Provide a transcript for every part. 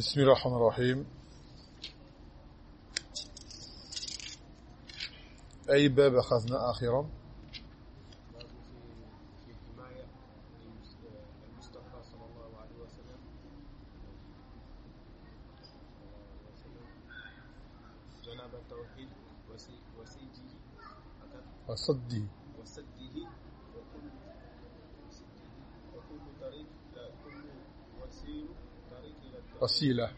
بسم الله الرحمن الرحيم. أي باب أخذنا آخرا باب وسيلة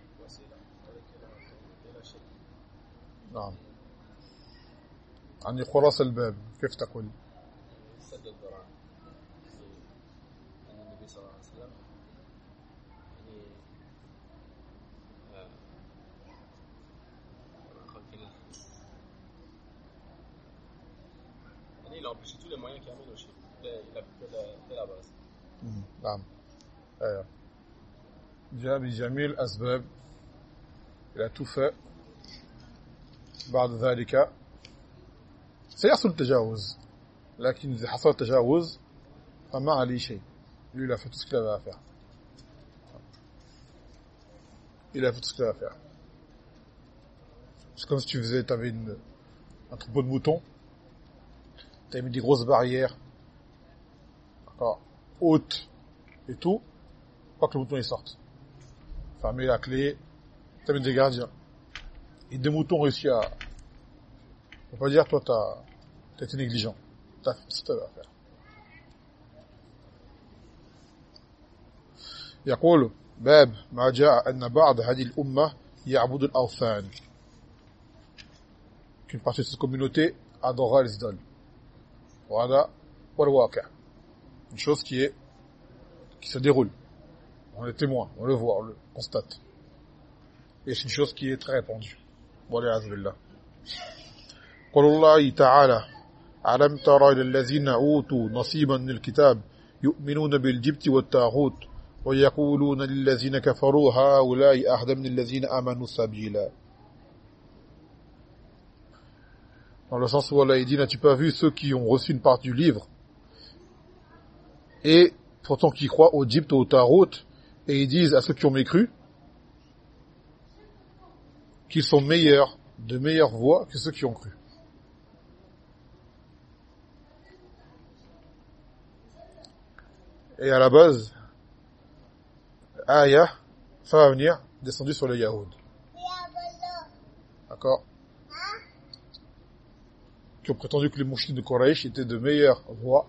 نعم عن خلاص الباب كيف تقول سد الذرائع أن النبي صلى الله عليه وسلم يعني. يعني il a empêché tous les moyens qui amènent au shirk. Il a- la- fait la base. مم. نعم أيوة. جاء بجميع الأسباب إلى توفى بعد ذلك سيحصل التجاوز لكن إذا حصل التجاوز فما عليه شيء lui il a fait tout ce qu'il avait à faire il a fait tout ce qu'il avait à faire c'est comme si tu faisais tu avais une, un troupeau de moutons tu as mis des grosses barrières d'accord, hautes et tout pas que le mouton il sorte fermer la clé tu as mis des gardiens et des moutons réussi à on va pas dire toi t'as as été négligent t'as fait tout ce que t'avais à faire يقول باب ما جاء أن بعض هذه الأمة يعبد الأوثان qu'une partie de cette communauté adora les idoles voilà والواقع une chose qui est qui se déroule on est témoin on le voit on le constate et c'est une chose qui est très répandue والعياذ بالله قول الله تعالى ألم تر إلى الذين أوتوا نصيبا من الكتاب يؤمنون بالجبت والتاغوت ويقولون للذين كفروا هؤلاء أهدى من الذين آمنوا سبيلا Dans le sens où Allah il dit, n'as-tu pas vu ceux qui ont reçu une partie du livre et pourtant qui croient au Gypte, au Tarot, et ils disent à ceux qui ont mécru qu'ils sont meilleurs, de meilleures voix que ceux qui ont cru. Et à la base, Aya, ça va venir, descendu sur les Yahoud. D'accord Qui ont prétendu que les mouchis de Quraysh étaient de meilleures voix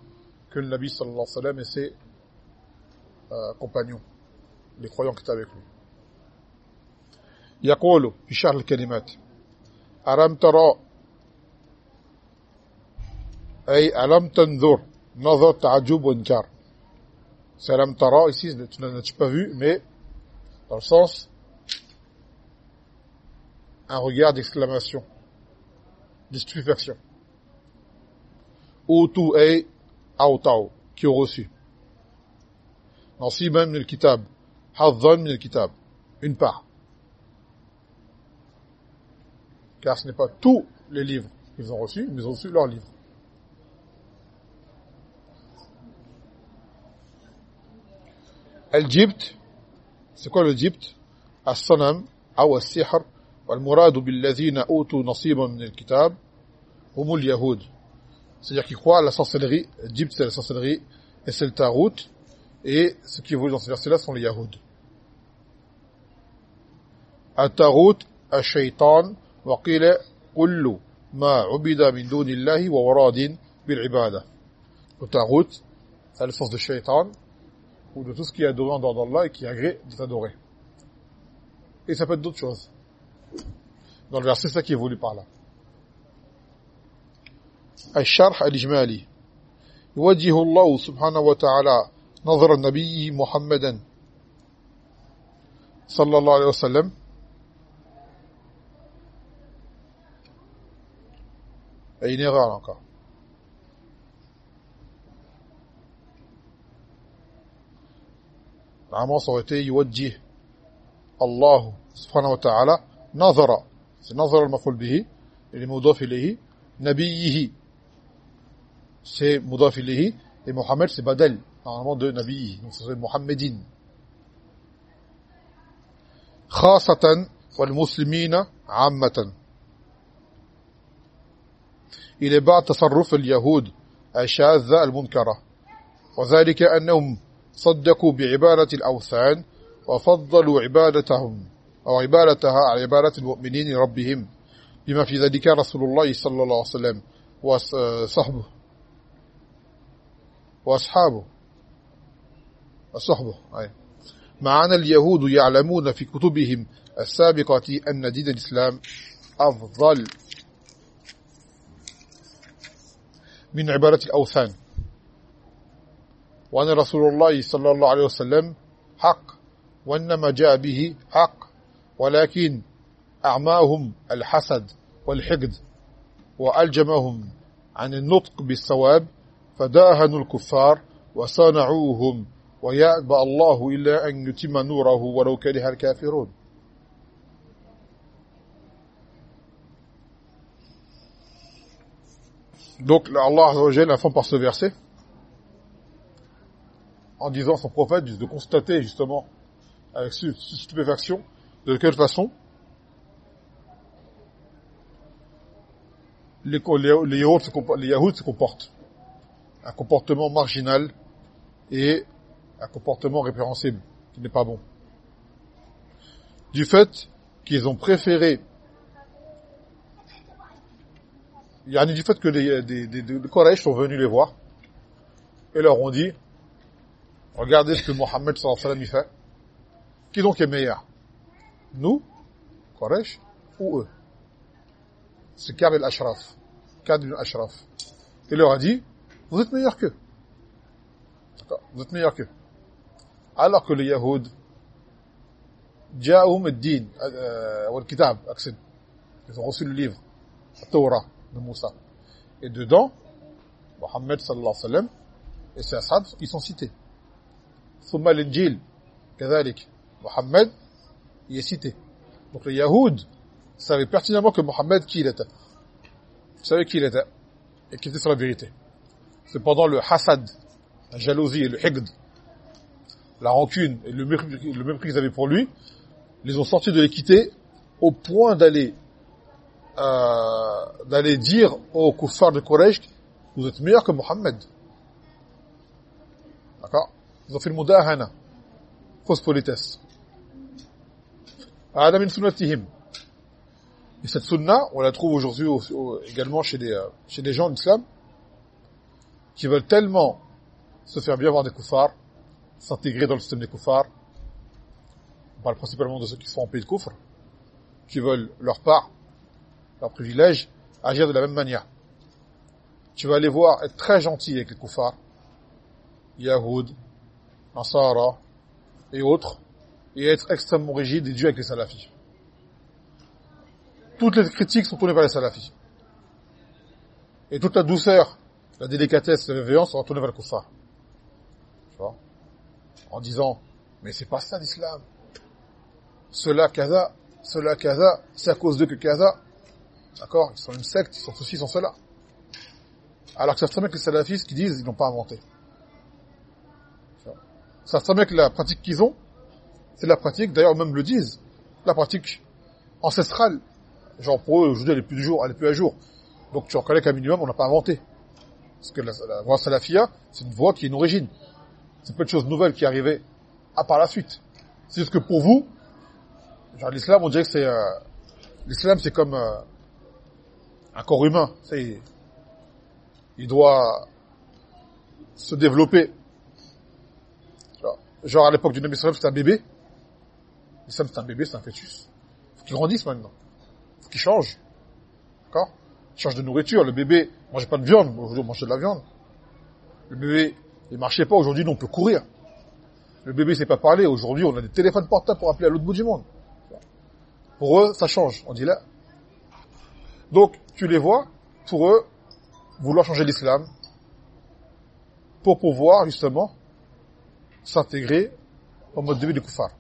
que le Nabi sallallahu alayhi wa sallam et ses euh, compagnons, les croyants qui étaient avec lui. يقول في شرح الكلمات ألم ترى أي ألم تنظر نظر تعجب وإنكار C'est ألم ترى ici tu n'as pas vu mais dans le sens un regard d'exclamation de stupéfaction ou tout est أوطاو qui ont reçu نصيبا من الكتاب حظا من الكتاب une part car ce n'est pas tous les livres qu'ils ont reçus, mais ils ont reçu leurs livres. الجبت c'est quoi le جبت الصنم أو السحر والمراد بالذين أوتوا نصيبا من الكتاب هم اليهود c'est-à-dire qu'ils croient à la sorcellerie الجبت c'est la sorcellerie et c'est le tarout et ceux qui évoluent dans ce verset là sont les Yahoud التاروت الشيطان وقيل كل ما عبد من دون الله ووراد بالعبادة Le tarout, c'est le sens de shaitan, ou de tout ce qui est adoré en dehors d'Allah et qui est agré d'être adoré. Et ça peut être d'autres choses. Dans le verset, c'est ça qui est voulu par là. الشرح الإجمالي يوجه الله سبحانه وتعالى نظر النبي محمدا صلى الله عليه وسلم. erreur là encore. Été يوجه الله سبحانه وتعالى نظر نظر المفعول به اللي مضاف إليه نبيه. c'est مضاف et Mohammed c'est badal normalement de نبيه donc ça serait Mohammedin خاصة والمسلمين عامة إلى بعض تصرف اليهود الشاذة المنكرة وذلك أنهم صدقوا بعبادة الأوثان وفضلوا عبادتهم أو عبادتها على عبادة المؤمنين ربهم بما في ذلك رسول الله صلى الله عليه وسلم وصحبه وأصحابه الصحبة أي. مع أن اليهود يعلمون في كتبهم السابقة أن دين الإسلام أفضل من عبارة الأوثان. وأن رسول الله صلى الله عليه وسلم حق وإنما جاء به حق ولكن أعماهم الحسد والحقد وألجمهم عن النطق بالصواب فداهنوا الكفار وصانعوهم ويأبى الله إلا أن يتم نوره ولو كره الكافرون Donc Allah Azzawajal informe par ce verset en disant à son prophète de constater justement avec stupéfaction de quelle façon les, les, les, Yahuds se comportent. Un comportement marginal et un comportement répréhensible, qui n'est pas bon. Du fait qu'ils ont préféré il y a du fait que les, des, des, des sont venus les voir et leur ont dit regardez ce que Mohammed sallallahu alayhi fait qui donc est meilleur nous Quraysh ou eux? C'est Kab el-Ashraf Kab el-Ashraf il leur a dit vous êtes meilleurs qu'eux. Vous êtes meilleurs qu'eux alors que les Yahoud جاءهم الدين والكتاب أقصد ils ont reçu le livre la Torah de Moussa. Et dedans, Mohammed sallallahu alayhi wa sallam et ses ashabs qui sont cités. ثم الانجيل كذلك Mohammed y est cité. Donc les Yahoud savaient pertinemment que Mohammed qui il était. Ils savaient qui il était et qui était sur la vérité. Cependant le hasad, la jalousie et le higd, la rancune et le mépris, le mépris qu'ils avaient pour lui, les ont sortis de l'équité au point d'aller euh, d'aller dire aux kuffars de Quraysh vous êtes meilleurs que Mohammed. D'accord? Ils ont fait le mudahana. Fausse politesse. Adam sunnatihim. Et cette sunna, on la trouve aujourd'hui également chez des, euh, chez des gens d'islam qui veulent tellement se faire bien voir des kuffars, s'intégrer dans le système des kuffars. On parle principalement de ceux qui sont en pays de kufr, qui veulent leur part leur privilège, agir de la même manière. Tu vas aller voir être très gentil avec les koufars, Yahoud, Nasara et autres, et être extrêmement rigide et dur avec les salafis. Toutes les critiques sont tournées vers les salafis. Et toute la douceur, la délicatesse, la bienveillance sont tournées vers les koufars. En disant, mais c'est pas ça l'islam. Cela, kaza, cela, kaza, c'est à cause de que kaza. D'accord Ils sont une secte, ils sont ceci, ils sont cela. Alors que ça très bien que les salafistes qui disent, ils n'ont pas inventé. Ça très bien que la pratique qu'ils ont, c'est la pratique, d'ailleurs même le disent, la pratique ancestrale. Genre pour eux, aujourd'hui, elle est plus du jour, elle est plus à jour. Donc tu reconnais qu'à minimum, on n'a pas inventé. Parce que la, la voie salafia, c'est une voie qui est une origine. C'est pas une chose nouvelle qui est arrivée à par la suite. C'est juste que pour vous, genre l'islam, on dirait que c'est... Euh, l'islam, c'est comme... Euh, un corps humain, c'est, il doit se développer. Genre à l'époque du Nabi Sallam, c'était un bébé. L'islam, c'est un bébé, c'est un fœtus. Faut qu'il grandisse maintenant. Faut qu'il change. D'accord? Il change de nourriture. Le bébé mangeait pas de viande. Aujourd'hui, on mange de la viande. Le bébé, il marchait pas. Aujourd'hui, on peut courir. Le bébé sait pas parler. Aujourd'hui, on a des téléphones portables pour appeler à l'autre bout du monde. Pour eux, ça change. On dit là. Donc, tu les vois, pour eux, vouloir changer l'islam, pour pouvoir, justement, s'intégrer au mode de vie du kuffar.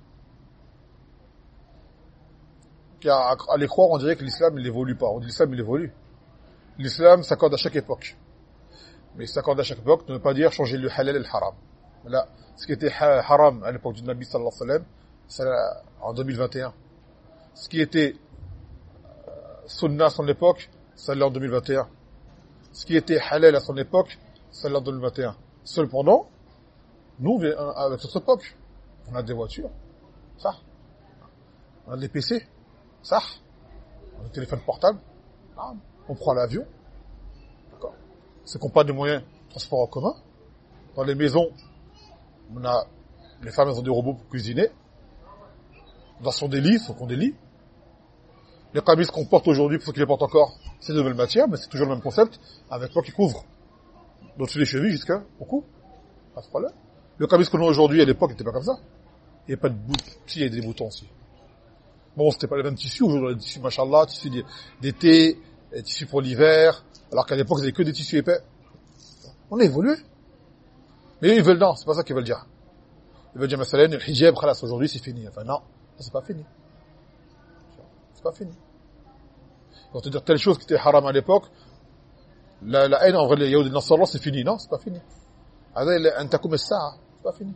Car à les croire, on dirait que l'islam, il évolue pas. On dit l'islam, il évolue. L'islam s'accorde à chaque époque. Mais s'accorde à chaque époque ne veut pas dire changer le halal et le haram. Là, ce qui était haram à l'époque du Nabi sallallahu alayhi wa sallam, c'est en 2021. ce qui était euh, sunna à son époque, ça l'est en 2021. Ce qui était halal à son époque, ça l'est en 2021. Cependant, nous, avec notre époque, on a des voitures, ça. On a des PC, ça. On a des téléphones portables, on prend l'avion. C'est qu'on pas de moyens de transport en commun. Dans les maisons, on a, les femmes ont des robots pour cuisiner. Dans son des lits, faut qu'on des lits. Les camis qu'on porte aujourd'hui, pour ceux qui les portent encore, c'est de nouvelles matières, mais c'est toujours le même concept, avec quoi qui couvre. Donc, les chevilles jusqu'à au cou. Pas de problème. Le camis qu'on a aujourd'hui, à l'époque, n'était pas comme ça. Il n'y a pas de boutons. Si, il y a des boutons aussi. Bon, c'était pas les mêmes tissus. Aujourd'hui, les tissus, machallah, tissus d'été, tissus pour l'hiver. Alors qu'à l'époque, c'était que des tissus épais. On a évolué. Mais ils veulent, non, c'est pas ça qu'ils veulent dire. Ils veulent dire, mais le hijab, khalas, aujourd'hui, c'est fini. Enfin, non, c'est pas fini. C'est pas fini. Ils vont te dire telle chose qui était haram à l'époque, la, haine envers les Yahoud et les c'est fini. Non, c'est pas fini. C'est pas fini.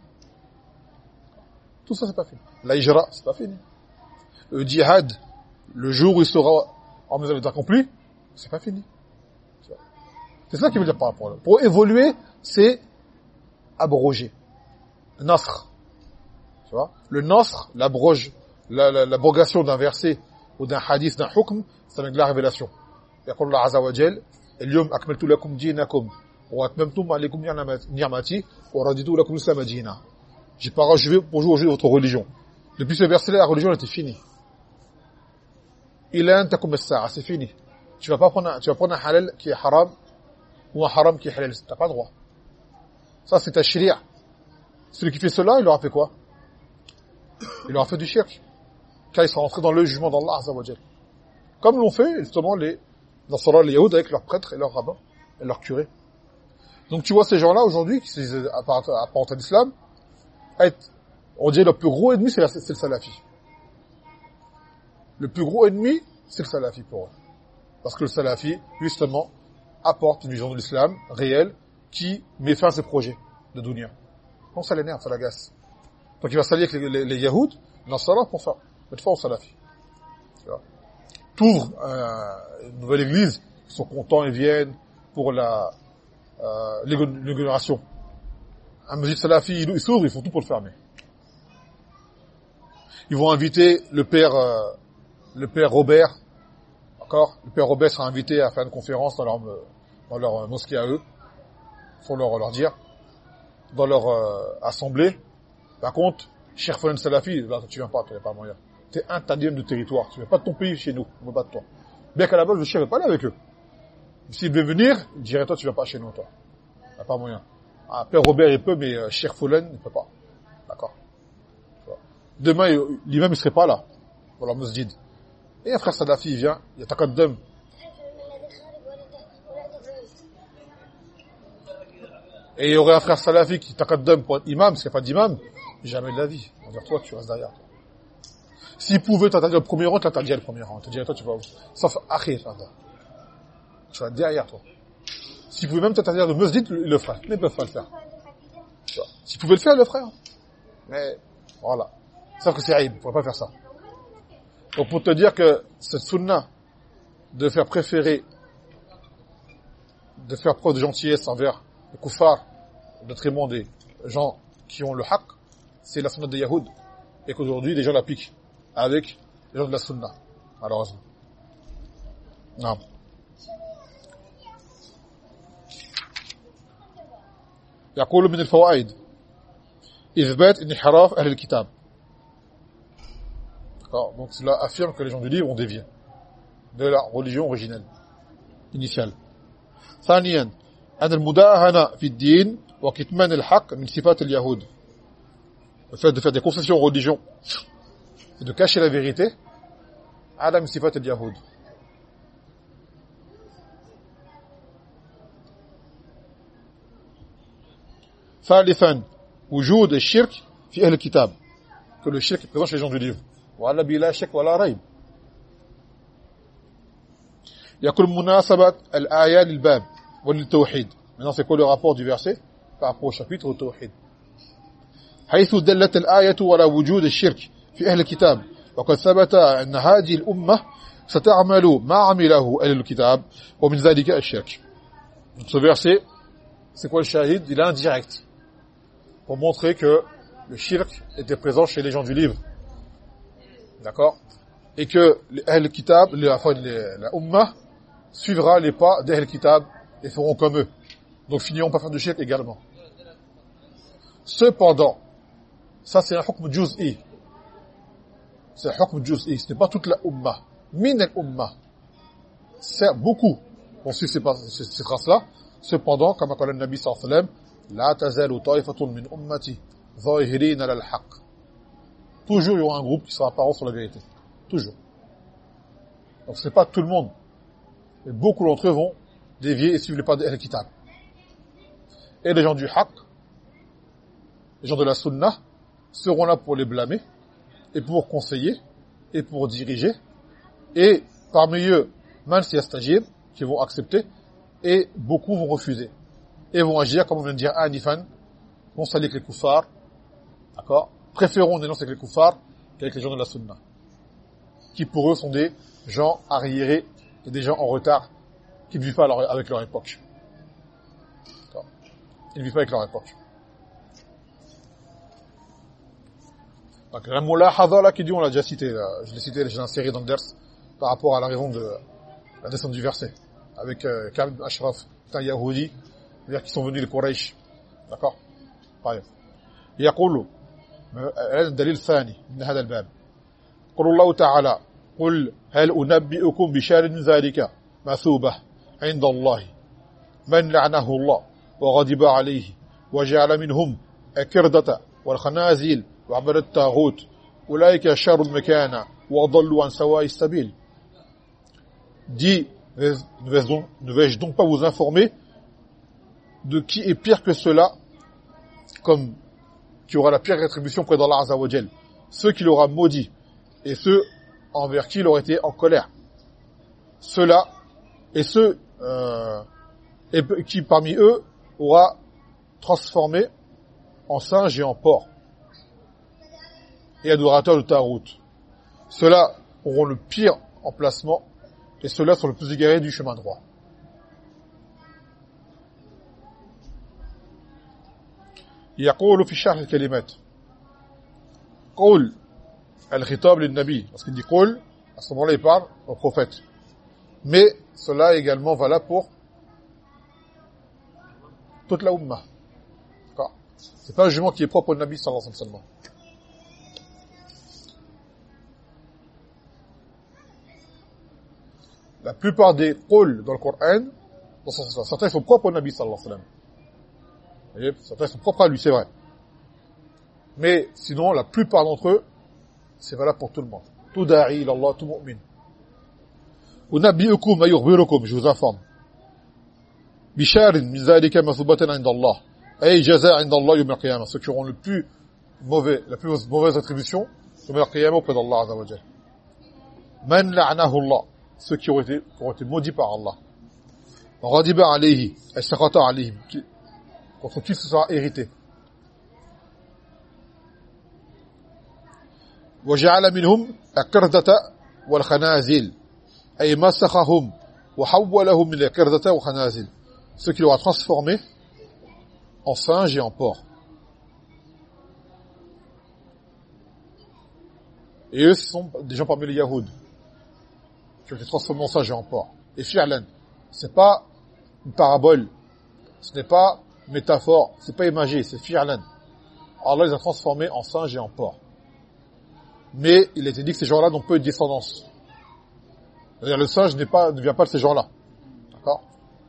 Tout ça, c'est pas fini. La hijra, c'est pas fini. Le djihad, le jour où il sera en mesure d'être accompli, c'est pas fini. C'est ça qu'il veut dire par rapport à Pour évoluer, c'est abroger. Nasr. Tu vois Le nasr, l'abroge, l'abrogation d'un verset ou d'un hadith, d'un hukm, c'est avec la révélation. يقول الله عز وجل اليوم أكملت لكم دينكم وأتممتم عليكم نعمتي ورضيت لكم الإسلام دينا j'ai pas rajouté pour jouer votre religion. Depuis ce verset-là, la religion était finie. Il est takum c'est fini. Tu vas pas prendre, tu vas prendre un halal qui est haram ou un haram qui est halal. T'as pas droit. Ça, c'est ta sharia. Celui qui fait cela, il aura fait quoi? Il aura fait du shirk. Car il sera rentré dans le jugement d'Allah Azzawajal. Comme l'ont fait, justement, les, ce les Yahoud avec leurs prêtres et leurs rabbins et leurs curés. Donc tu vois ces gens-là aujourd'hui, qui sont apparentés à l'islam, on dit le plus gros ennemi, c'est le salafi. Le plus gros ennemi, c'est le salafi pour eux. Parce que le salafi, justement, apporte une vision de l'islam réelle qui met fin à ses projets de dunya. Donc ça l'énerve, ça l'agace. Donc il va s'allier avec les, les, les Yahoud, Nasara pour ça. Mettre fin au salafi. Tu ouvres euh, une nouvelle église, ils sont contents, ils viennent pour la euh, un masjid salafi, il s'ouvre, ils font tout pour le fermer. Ils vont inviter le père, euh, le père Robert, d'accord Le père Robert sera invité à faire une conférence dans leur, dans leur mosquée à eux. Faut leur, leur dire. Dans leur euh, assemblée. Par contre, cher Folen Salafi, là, tu viens pas, tu n'as pas moyen. T'es un tandième de territoire. Tu viens pas de ton pays chez nous. On veut pas de toi. Bien qu'à la base, le chef n'est pas là avec eux. S'il veut venir, il dirait, toi, tu viens pas chez nous, toi. a pas moyen. Ah, Père Robert, il peut, mais euh, Cher Foulen, il peut pas. D'accord Demain, l'imam, il serait pas là, pour la masjid. Et un frère Sadafi, il vient, il takaddum. Et il y aurait un frère Salafi qui takaddum pour être imam, parce qu'il n'y a pas d'imam, jamais de la vie. On va dire, toi, tu restes derrière. S'il pouvait t'interdire le premier rang, t'interdire le premier rang. T'interdire, toi, tu vas, sauf akhir, tu vas derrière, toi. S'il pouvait même t'interdire de masjid, il le ferait. Mais ils peuvent pas le faire. S'il pouvait le faire, le ferait. Mais, voilà. Sauf que c'est aïb, il ne pas faire ça. Donc pour te dire que cette sunna de faire préférer, de faire preuve de gentillesse envers les koufars, au détriment des gens qui ont le haq, c'est la sunna des Yahoud. Et qu'aujourd'hui, les gens l'appliquent avec les gens de la sunna, malheureusement. Non. يقول من الفوائد إثبات انحراف أهل الكتاب donc cela affirme que les gens du livre ont dévié de la religion originelle initiale ثانيا أن المداهنة في الدين وكتمان الحق من صفات اليهود le fait de faire des concessions aux religions et de cacher la vérité على من صفات اليهود ثالثا وجود الشرك في أهل الكتاب que le shirk est présent chez les gens du livre ولا بلا شك ولا ريب. يكون مناسبة الآية للباب وللتوحيد. من أصل كل غفور دي فرسي فأقول شفيته التوحيد حيث دلت الآية ولا وجود الشرك في أهل الكتاب. وقد ثبت أن هذه الأمة ستعمل ما عمله أهل الكتاب ومن ذلك الشرك. Ce verset, c'est quoi le shahid? Il est indirect. Pour montrer que le shirk était présent chez les gens du livre. D'accord? Et que les kitab la, la ummah suivra les pas des kitab et feront comme eux. Donc finiront par faire du shirk également. Cependant ça c'est un hukm juz'i. C'est un hukm juz'i. Ce n'est pas toute la ummah. Min al-ummah c'est beaucoup on suit ces, ces, ces traces-là. Cependant comme a dit le Nabi sallallahu alayhi wa sallam la tazalu ta'ifatun min ummati ala al-haq toujours il y aura un groupe qui sera apparent sur la vérité. Toujours. Donc c'est pas tout le monde. Mais beaucoup d'entre eux vont dévier et suivre les pas de kitab et les gens du haq les gens de la sunnah seront là pour les blâmer et pour conseiller et pour diriger. Et parmi eux man siyastajib qui vont accepter et beaucoup vont refuser. Et vont agir comme on vient de dire anifan vont avec les koufars. D'accord? préférons dénoncer avec les koufars qu'avec les gens de la sunna qui pour eux sont des gens arriérés et des gens en retard qui ne vivent pas avec leur époque ils ne vivent pas avec leur époque donc la mulahadha là qui dit on l'a déjà cité je l'ai cité j'ai inséré dans le ders par rapport à la raison de la descente du verset avec euh, Khalid Ashraf un Yahudi c'est-à-dire qui sont venus les Quraysh d'accord طيب يقول الدليل الثاني من هذا الباب. قل الله تعالى قل هل أنبئكم بشار من ذلك مثوبة عند الله؟ من لعنه الله وغضب عليه وجعل منهم الكردة والخنازيل وعبد التاغوت أولئك شر مكانا وضلوا عن سواء السبيل. Dit ne vais-je donc pas vous informer de qui est pire que cela, comme qui aura la pire rétribution près d'Allah Azzawajal, ceux qui l'aura maudit et ceux envers qui il été en colère. Ceux-là et ceux euh, qui parmi eux aura transformé en singe et en porc et adorateurs de Tarout. Ceux-là auront le pire emplacement et ceux-là sont le plus égarés du chemin droit. يقول في شرح الكلمات قول الخطاب للنبي parce qu'il dit قول à ce moment-là il parle au prophète mais cela est également valable pour toute la umma c'est pas un jugement qui est propre au Nabi sallallahu alayhi wa sallam seulement la plupart des qul dans le Coran certains sont propres au Nabi sallallahu alayhi wa sallam certains sont propres à lui, c'est vrai. Mais sinon, la plupart d'entre eux, c'est valable pour tout le monde. Tout da'i Allah, tout mu'min. Unabbi'ukum ayukhbirukum, je vous informe. Bisharin min zalika mathubatan 'inda Allah. Ay jaza' 'inda Allah yawm al-qiyamah, ceux qui auront le plus mauvais, la plus mauvaise attribution yawm al-qiyamah auprès d'Allah azza wa jalla. Man Allah, ceux qui ont été, maudits par Allah. Ghadiba alayhi, alayhim, contre qui ce sera hérité. وجعل منهم القردة والخنازل أي مسخهم وحولهم من القردة والخنازل ce qui l'aura transformé en singe et en porc et eux ce sont des gens parmi les Yahoud qui ont été transformés en singe et en porc et fi'lan c'est pas une parabole ce n'est pas métaphore, c'est pas imagé, c'est fi'lan. Allah les a transformés en singes et en porcs. Mais il a été dit que ces gens-là n'ont pas eu de descendance. C'est-à-dire le singe pas, ne vient pas de ces gens-là. D'accord?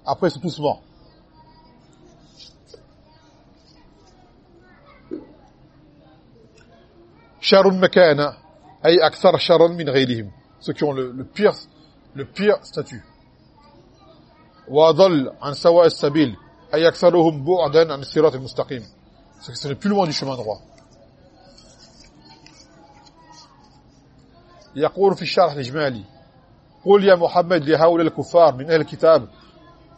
Après, ils sont tous morts. Sharun akthar sharon min. Ceux qui ont le, pire, le pire statut. Wa an sawa as-sabil ay aktharuhum bu'dan an sirat al-mustaqim. C'est que ce n'est plus loin du chemin droit. يقول في الشرح الإجمالي قل يا محمد لهؤلاء الكفار من أهل الكتاب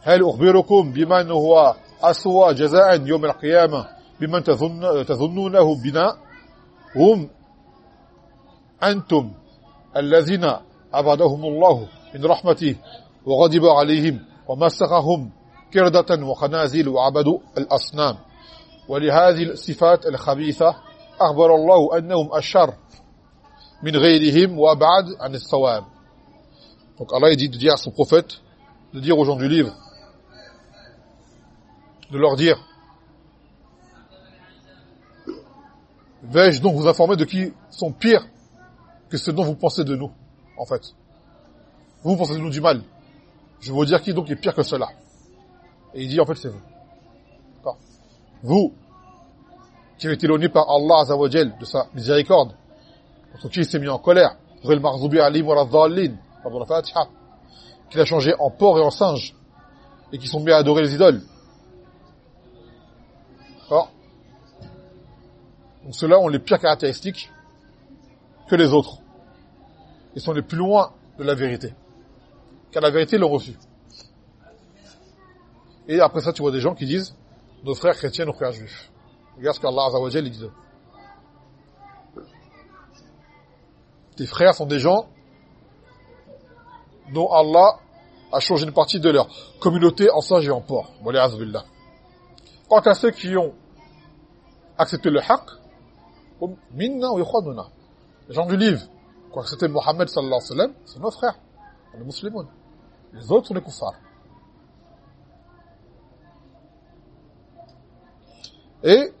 هل أخبركم بمن هو أسوى جزاء يوم القيامة بمن تظن تظنونه بنا هم أنتم الذين عبدهم الله من رحمته وغضب عليهم ومسخهم كردة وخنازل وعبدوا الأصنام ولهذه الصفات الخبيثة أخبر الله أنهم أشر من غيرهم وأبعد عن الصواب Donc Allah dit de dire à son prophète, de dire aux gens du livre, de leur dire, vais-je donc vous informer de qui sont pires que ce dont vous pensez de nous, en fait. Vous, pensez de nous du mal. Je vais vous dire qui donc est pire que cela. Et il dit, en fait, c'est vous. Vous, qui avez été éloigné par Allah Azzawajal de sa miséricorde, contre qui il s'est mis en colère, qu'il a changé en porc et en singe, et qui sont mis à adorer les idoles. D'accord Donc ceux-là ont les pires caractéristiques que les autres. Ils sont les plus loin de la vérité. Car la vérité, l'ont reçu. Et après ça, tu vois des gens qui disent, nos frères chrétiens, nos frères juifs. Regarde ce qu'Allah Azzawajal dit. Tes frères sont des gens dont Allah a changé une partie de leur communauté en singe et en porc. Quant à ceux qui ont accepté le haqq, minna ou les gens du livre, qui ont accepté Mohammed sallallahu alayhi wa sallam, c'est nos frères, les musulmans. Les autres sont les kuffars. Et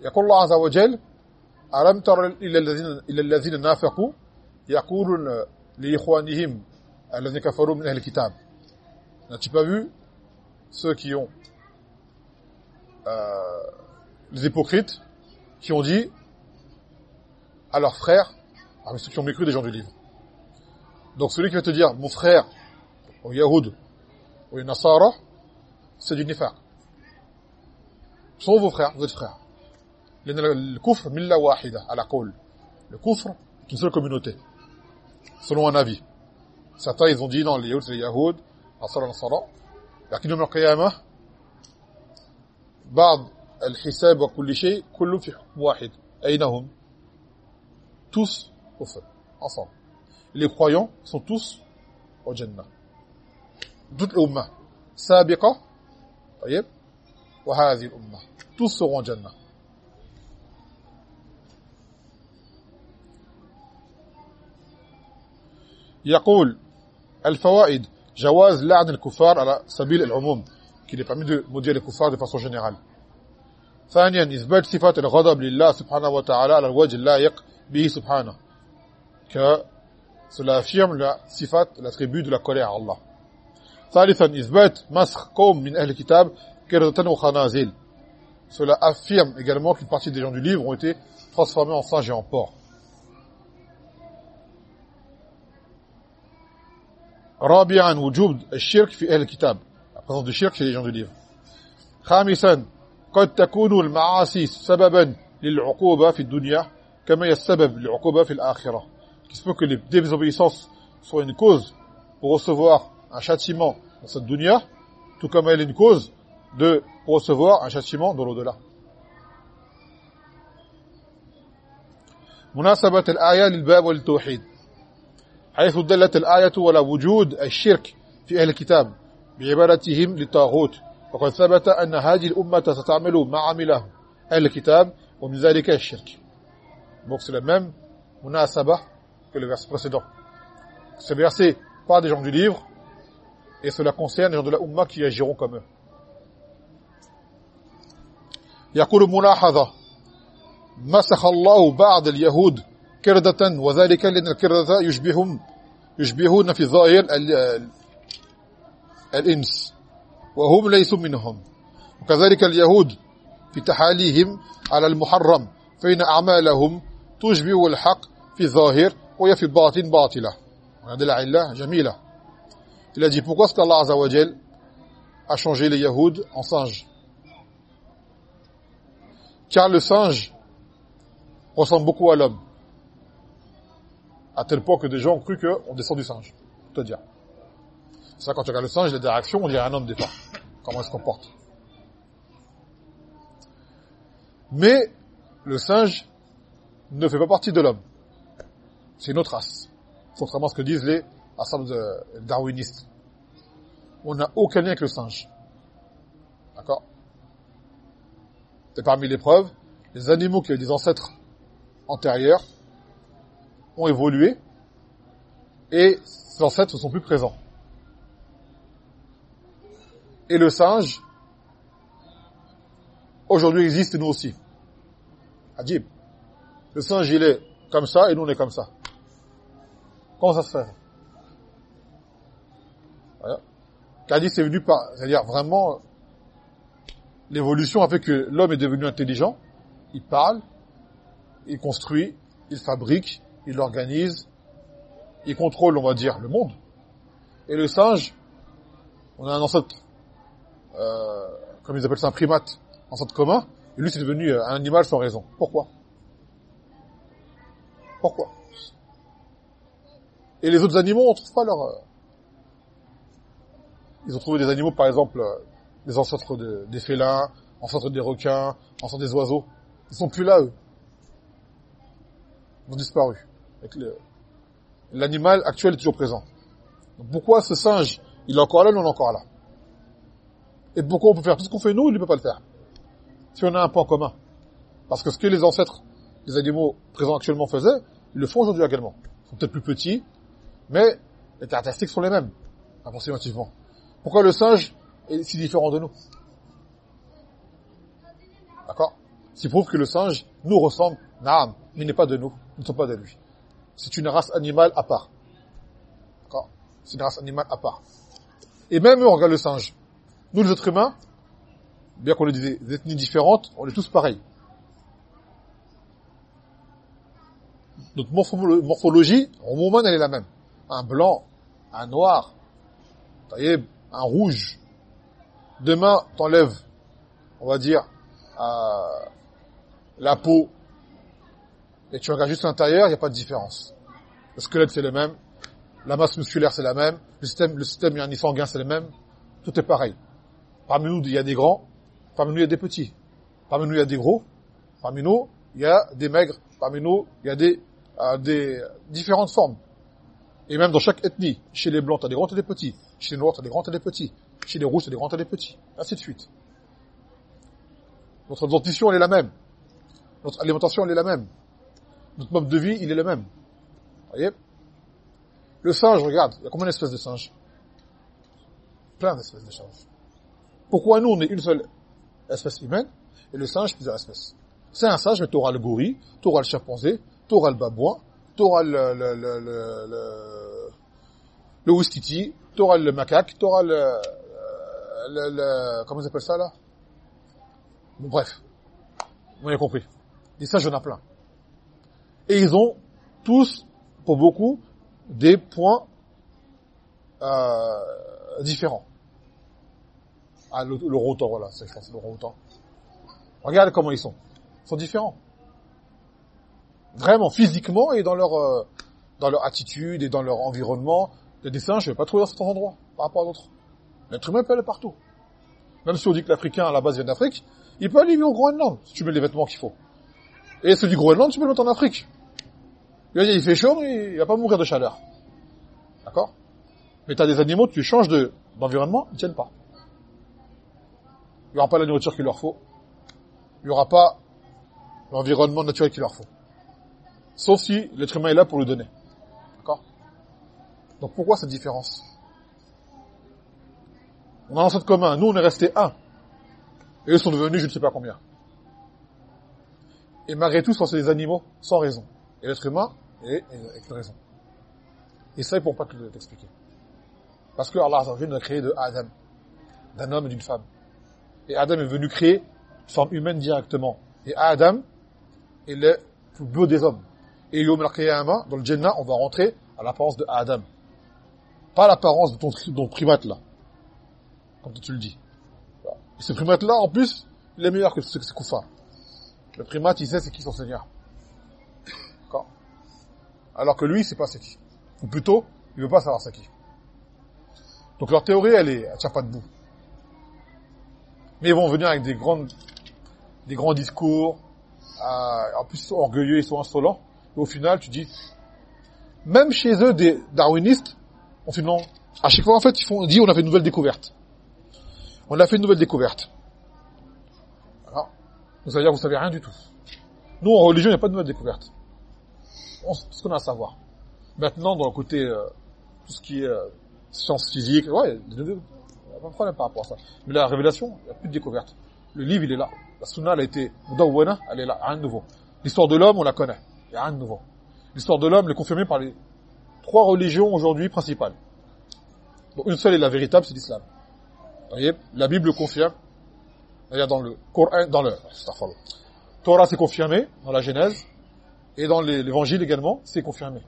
يقول الله عز وجل ألم تر إلى الذين إلى الذين نافقوا يقولون لإخوانهم الذين كفروا من أهل الكتاب N'as-tu pas vu ceux qui ont euh, les hypocrites qui ont dit à leurs frères, parmi ceux qui ont mécru des gens du livre. Donc celui qui va te dire mon frère au Yahoud ou au Nasara, c'est du nifaq. Sont vos frères, vous êtes frères. Le kufr, milla wahida, à la kol. Le kufr, c'est une seule communauté. Selon un avis. Certains, ils ont dit, non, les Yahoud, c'est les Yahoud, Nasara, Nasara. لكن يوم القيامة بعض الحساب وكل شيء كله في حكم واحد أين هم tous au feu ensemble les croyants sont tous au Jannah toute l'umma sabiqa طيب وهذه الأمة. tous seront Jannah يقول الفوائد جواز لعن الكفار على سبيل العموم qui est permis de maudire les kuffars de ثانيا إثبات صفات الغضب لله سبحانه وتعالى على الوجه اللائق به سبحانه que cela affirme la sifat l'attribut de la colère à Allah. ثالثا إثبات مسخ قوم من أهل الكتاب كردة وخنازل cela affirme également qu'une partie des gens du livre ont été transformés en singes et en porcs رابعا وجوب الشرك في أهل الكتاب la présence du shirk chez les gens du livre خامسا قد تكون المعاصي سببا للعقوبة في الدنيا كما هي السبب للعقوبة في الآخرة qu'il se peut que les désobéissances soient une cause pour recevoir un châtiment dans cette dunya tout comme elle est une cause de recevoir un châtiment dans l'au-delà مناسبة الآية للباب والتوحيد حيث دلت الآية على وجود الشرك في أهل الكتاب بعبارتهم للطاغوت وقد ثبت أن هذه الأمة ستعمل ما عمله أهل الكتاب ومن ذلك الشرك donc c'est la même munasaba que le verset précédent ce verset parle des gens du livre et cela concerne les gens de la Ummah qui agiront comme eux يقول ملاحظة. مسخ الله بعض اليهود كردة وذلك لأن الكردة يشبههم يشبهون في الظاهر الإنس وهم ليسوا منهم. وكذلك اليهود في تحاليهم على المحرم فإن أعمالهم تشبه الحق في الظاهر وهي في الباطن باطلة. هذه العلة جميلة. Il a est-ce qu'Allah Azzawajal a changé les Yahoud en singes Car le singe ressemble beaucoup à l'homme. À tel point que des gens ont cru qu'on descend du singe. Te dire. Ça, quand tu regardes le singe, des réactions, on dirait un homme des fois. Comment il se comporte. Mais, le singe ne fait pas partie de l'homme. C'est une autre race. Contrairement à ce que disent les de darwinistes. On n'a aucun lien avec le singe. D'accord? C'est parmi les preuves, les animaux qui ont des ancêtres antérieurs ont évolué et ces ancêtres ne sont plus présents. Et le singe, aujourd'hui existe et nous aussi. Adib. Le singe, il est comme ça et nous, on est comme ça. Comment ça se fait? Voilà. Cadiz est venu par... C'est-à-dire vraiment... L'évolution a fait que l'homme est devenu intelligent. Il parle, il construit, il fabrique, il organise, il contrôle, on va dire, le monde. Et le singe, on a un ancêtre, euh, comme ils appellent ça un primate, ancêtre commun, et lui c'est devenu un animal sans raison. Pourquoi? Pourquoi? Et les autres animaux, on trouve pas leur... Euh, ils ont trouvé des animaux, par exemple, des ancêtres des félins, ancêtres des requins, ancêtres des oiseaux. Ils sont plus là, eux. Ils ont disparu. L'animal actuel est toujours présent. Pourquoi ce singe, il est encore là, nous on est encore là? Et pourquoi on peut faire tout ce qu'on fait nous, il ne peut pas le faire? Si on a un point commun. Parce que ce que les ancêtres des animaux présents actuellement faisaient, ils le font aujourd'hui également. Ils sont peut-être plus petits, mais les caractéristiques sont les mêmes, approximativement. Pourquoi le singe est si différent de nous D'accord? Ce prouve que le singe nous ressemble, naam, mais n'est pas de nous, nous ne sommes pas de lui. C'est une race animale à part. D'accord? C'est une race animale à part. Et même on regarde le singe. Nous, les êtres humains, bien qu'on ait des ethnies différentes, on est tous pareils. Notre morphologie, au moment, elle est la même. Un blanc, un noir, un rouge. Demain, t'enlèves, on va dire, euh, la peau, et tu regardes juste l'intérieur, il n'y a pas de différence. Le squelette, c'est le même. La masse musculaire, c'est la même. Le système, le système c'est le même. Tout est pareil. Parmi nous, il y a des grands. Parmi nous, il y a des petits. Parmi nous, il y a des gros. Parmi nous, il y a des maigres. Parmi nous, il y a des, euh, différentes formes. Et même dans chaque ethnie, chez les blancs, t'as des grands et des petits. Chez les noirs, t'as des grands et des petits. Chez les rouges, t'as des grands et des petits. Ainsi de suite. Notre dentition, elle est la même. Notre alimentation, elle est la même. Notre mode de vie, il est le même. Vous voyez? Le singe, regarde, il y a combien d'espèces de singes Plein d'espèces de singes. Pourquoi nous, on est une seule espèce humaine, et le singe, plusieurs espèces? C'est un singe, mais t'auras le gorille, t'auras le chimpanzé, t'auras le babouin, t'auras le, le, le, le, le, le ouistiti, t'auras le macaque, t'auras le, le, le, comment on appelle ça là? Bon, Bref, vous avez compris. Des singes, il y en a plein. Et ils ont tous, pour beaucoup, des points euh, différents. Ah, le, le rotan, voilà, c'est je pense, le rotan. Regarde comment ils sont. Ils sont différents. Vraiment, physiquement et dans leur euh, dans leur attitude et dans leur environnement. Les dessins, je vais pas trouver dans certains endroits par rapport à d'autres. L'être humain peut aller partout. Même si on dit que l'Africain, à la base, vient d'Afrique, il peut aller vivre au Groenland, si tu mets les vêtements qu'il faut. Et celui du Groenland, tu peux le mettre en Afrique. Il fait chaud, mais il va pas mourir de chaleur. D'accord? Mais tu as des animaux, tu changes de d'environnement, ils tiennent pas. Il n'y aura pas la nourriture qu'il leur faut. Il n'y aura pas l'environnement naturel qu'il leur faut. Sauf si l'être humain est là pour le donner. D'accord? Donc pourquoi cette différence? On a un ancêtre commun. Nous, on est resté un. Et eux sont devenus je ne sais pas combien. Et malgré tout, sont des animaux sans raison. Et l'être humain est avec raison. Et ça, ils ne pourront pas t'expliquer. Parce que Allah nous a créé de Adam, d'un homme et d'une femme. Et Adam est venu créer une forme humaine directement. Et Adam est le plus beau des hommes. Et Yom al dans le Jannah, on va rentrer à l'apparence de Adam. Pas l'apparence de ton, ton primate là. Comme tu le dis. Et ce primate là, en plus, il est meilleur que ce Koufa. Le primate, il sait c'est qui son Seigneur. D'accord? Alors que lui, c'est pas c'est qui. Ou plutôt, il veut pas savoir c'est qui. Donc leur théorie, elle est, elle tient pas debout. Mais ils vont venir avec des grandes, des grands discours, euh, en plus ils sont orgueilleux, ils sont insolents. Et au final, tu dis, même chez eux, des darwinistes, on fait non. À chaque fois, en fait, ils font, on dit, on a fait une nouvelle découverte. On a fait une nouvelle découverte. Alors, vous allez dire, vous savez rien du tout. Nous, en religion, il n'y a pas de nouvelle découverte. On, ce qu'on a à savoir. Maintenant, dans le côté, euh, tout ce qui est euh, sciences physiques, ouais, il n'y a pas de problème par rapport à ça. Mais la révélation, il n'y a plus de découverte. Le livre, il est là. La sunna, elle a été, elle est là, rien de nouveau. L'histoire de l'homme, on la connaît. Il n'y a rien de nouveau. L'histoire de l'homme est confirmée par les trois religions aujourd'hui principales. Donc une seule est la véritable, c'est l'islam. Voyez, la Bible le confirme. Dans le Coran, dans le Torah, c'est confirmé dans la Genèse, et dans l'Évangile également, c'est confirmé.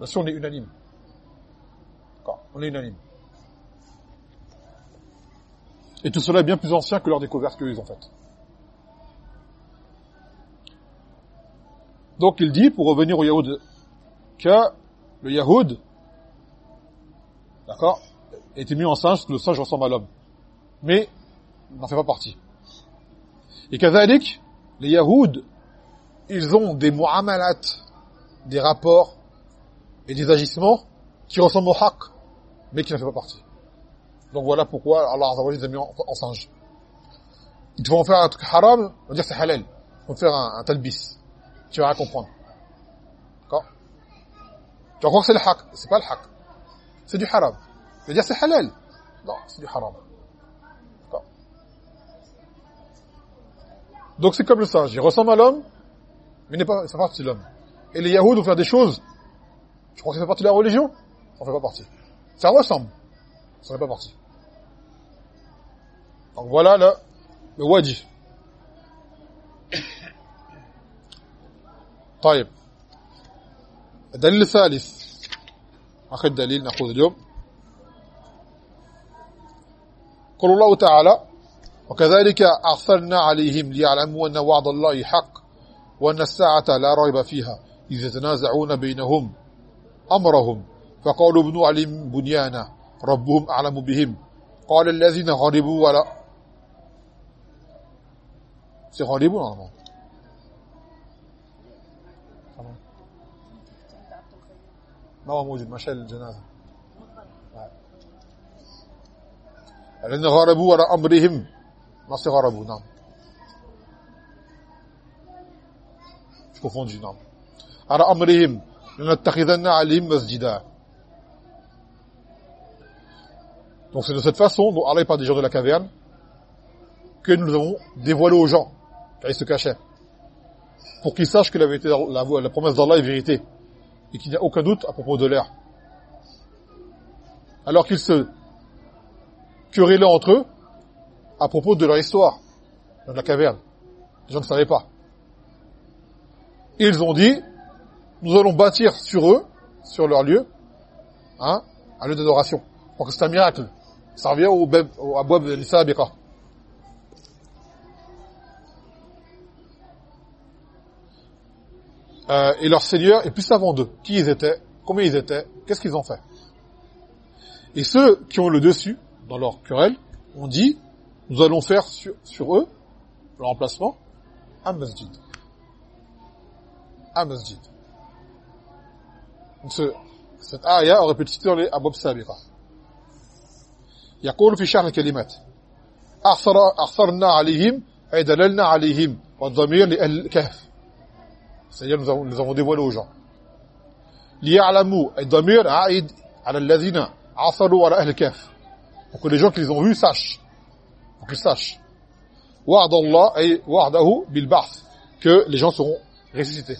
Là-dessus, on est unanime. On est unanime. Et tout cela est bien plus ancien que leur découverte qu'ils ont faite. Donc il dit, pour revenir au Yahoud, que le Yahoud, d'accord, été mis en singe, le singe ressemble à l'homme. Mais, il n'en fait pas partie. Et kazalik, les Yahoud, ils ont des mu'amalat, des rapports et des agissements qui ressemblent au haq, mais qui n'en fait pas partie. Donc voilà pourquoi Allah les a mis en, singe. Ils te font faire un truc haram, on va dire c'est halal. Ils vont faire un, un talbis. Tu vas rien comprendre. D'accord? Tu vas croire que c'est le haq. C'est pas le haq. C'est du haram. Tu vas dire c'est halal. Non, c'est du haram. Donc c'est comme le singe. Il ressemble à l'homme, mais il n'est pas, ça fait partie de l'homme. Et les Yahouds vont faire des choses. Tu crois que ça fait partie de la religion Ça fait pas partie. Ça ressemble. Ça n'est pas partie. Donc voilà le, le wadi. طيب الدليل الثالث آخر دليل نأخذ اليوم قول الله تعالى وكذلك أغفرنا عليهم ليعلموا أن وعد الله حق وأن الساعة لا ريب فيها إذ يتنازعون بينهم أمرهم. فقالوا ابنوا عليهم بنيانا ربهم أعلم بهم. قال الذين غربوا ولا C'est rendez-vous normalement. ما هو موجود؟ مشهد الجنازة. الذين غربوا وراء أمرهم. Non. Donc c'est de cette façon dont Allah parle des gens de la caverne que nous avons dévoilé aux gens car ils se cachaient pour qu'ils sachent que la, la, promesse d'Allah est vérité et qu'il n'y a aucun doute à propos de l'air. Alors qu'ils se querellaient entre eux, à propos de leur histoire dans la caverne. Les gens ne savaient pas. Ils ont dit, nous allons bâtir sur eux, sur leur lieu, hein, un lieu d'adoration. Donc c'est un miracle. Ça revient au, au abwab de l'Isabira. Euh, et leur Seigneur est plus savant d'eux. Qui ils étaient, combien ils étaient, qu'est-ce qu'ils ont fait? Et ceux qui ont le dessus, dans leur querelle, ont dit, nous allons faire sur, sur eux, le remplacement, un masjid. Un masjid. Donc ce, cette ayah aurait pu citer dans les Abwab Sabira. يقول في شرح الكلمات أخثر أخثرنا عليهم أي دللنا عليهم والضمير لأهل الكهف c'est-à-dire nous avons, nous avons dévoilé aux gens ليعلموا الضمير عائد على الذين عثروا على أهل الكهف pour que les gens qu'ils ont vus sachent pour qu'ils sachent. اي Allah et bil que les gens seront ressuscités.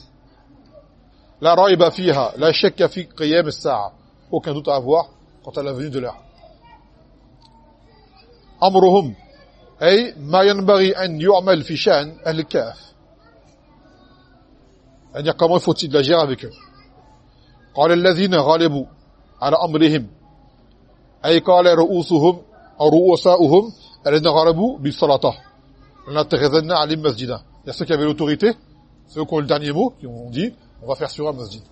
La raiba fiha, la shakka fi qiyam as-sa'a. Aucun doute à avoir quant à la venue de l'heure. Amruhum اي ma ينبغي an يعمل fi شان al-kahf. C'est-à-dire comment faut-il agir avec eux. قال الذين غلبوا على امرهم اي قال رؤوسهم أو رؤساؤهم الذين غلبوا بالصلاة لنتخذن عليهم مسجدا. Il y a ceux qui avaient l'autorité ceux qui ont le dernier mot qui ont dit on va faire sur un masjid.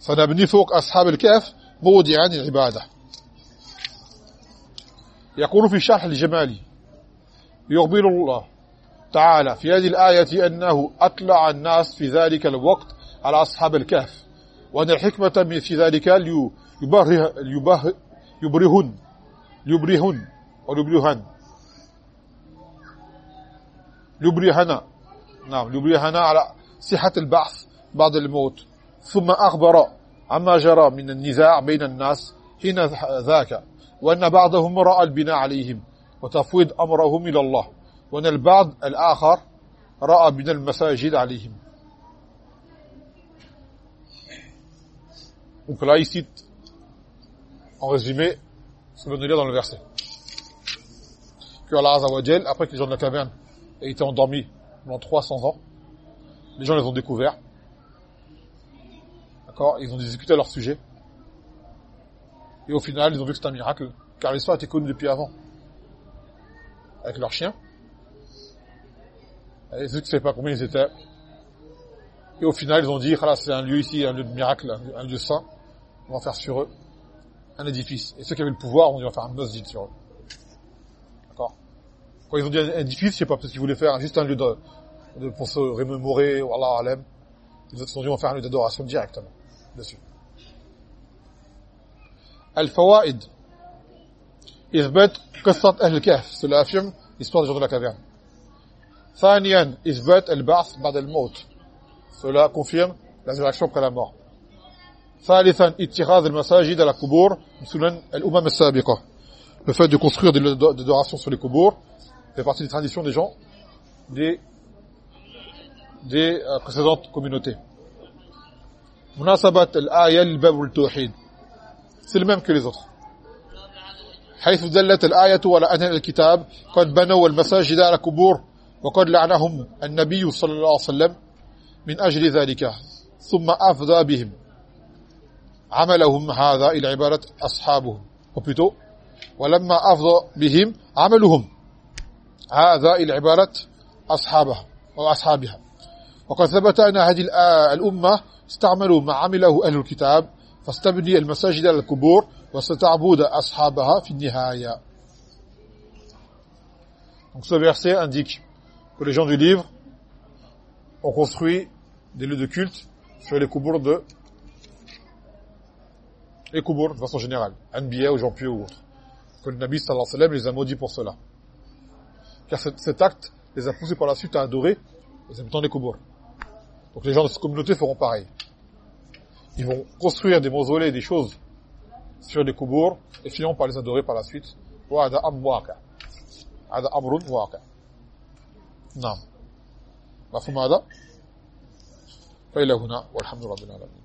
فنبني فوق أصحاب الكهف موضعا العبادة. يقول في شرح الجمالي يقبل الله تعالى في هذه الآية أنه أطلع الناس في ذلك الوقت على أصحاب الكهف. وأن الحكمة في ذلك ليبره ليبره يبرهن. يبرهن نعم ليبرهن على صحة البحث بعد الموت. ثم أخبر عما جرى من النزاع بين الناس حين ذاك وأن بعضهم رأى البناء عليهم وتفويض أمرهم إلى الله وأن البعض الآخر رأى من المساجد عليهم. Donc là, il cite, en résumé, ce que l'on lire dans le verset. Que Allah Azawajal, après que les gens de la caverne aient été endormis pendant 300 ans, les gens les ont découverts. D'accord? Ils ont discuté leur sujet. Et au final, ils ont vu que c'était un miracle, car l'histoire était connue depuis avant. Avec leurs chiens. Et ceux qui ne savaient pas combien ils étaient. Et au final, ils ont dit, c'est un lieu ici, un lieu de miracle, un lieu saint. On va faire sur eux un édifice. Et ceux qui avaient le pouvoir ont dit on va faire un masjid sur eux. D'accord? Quand ils ont dit un édifice, je sais pas, peut-être qu'ils voulaient faire juste un lieu de, de pour se remémorer, ou Allah Alem. Les autres se sont dit faire un lieu d'adoration directement dessus. Al-Fawaid. Isbat Qassat Al-Kahf. Cela affirme l'histoire des gens de la caverne. Thaniyan, Ba'd Al-Maut. Cela confirme la résurrection après la mort. ثالثا اتخاذ المساجد على القبور سنن الأمم السابقة. Le fait de construire des adorations sur les kubour fait partie des traditions des gens des des euh, précédentes communautés. مناسبة الآية للباب التوحيد c'est le même que les autres. حيث دلت الآية على أن الكتاب قد بنوا المساجد على قبور وقد لعنهم النبي صلى الله عليه وسلم من أجل ذلك ثم أفضى بهم. عملهم هذا إلى عبارة أصحابهم. Ou plutôt ولما أفضى بهم عملهم. هذا إلى عبارة أصحابها وأصحابها وقد ثبت أن هذه الأمة استعملوا ما عمله أهل الكتاب فاستبني المساجد على وستعبد أصحابها في النهاية. Donc ce verset indique que les gens du livre ont construit des lieux de culte sur les coubours de les coubours de façon générale, Anbiya ou Jean Pieux ou autres. Que le Nabi sallallahu alayhi wa sallam les a maudits pour cela. Car cet, cet, acte les a poussés par la suite à adorer les habitants des coubours. Donc les gens de cette communauté feront pareil. Ils vont construire des mausolées, des choses sur des coubours et finiront par les adorer par la suite. وهذا أمر واقع هذا أمر واقع نعم مفهوم هذا فإلى هنا والحمد لله رب العالمين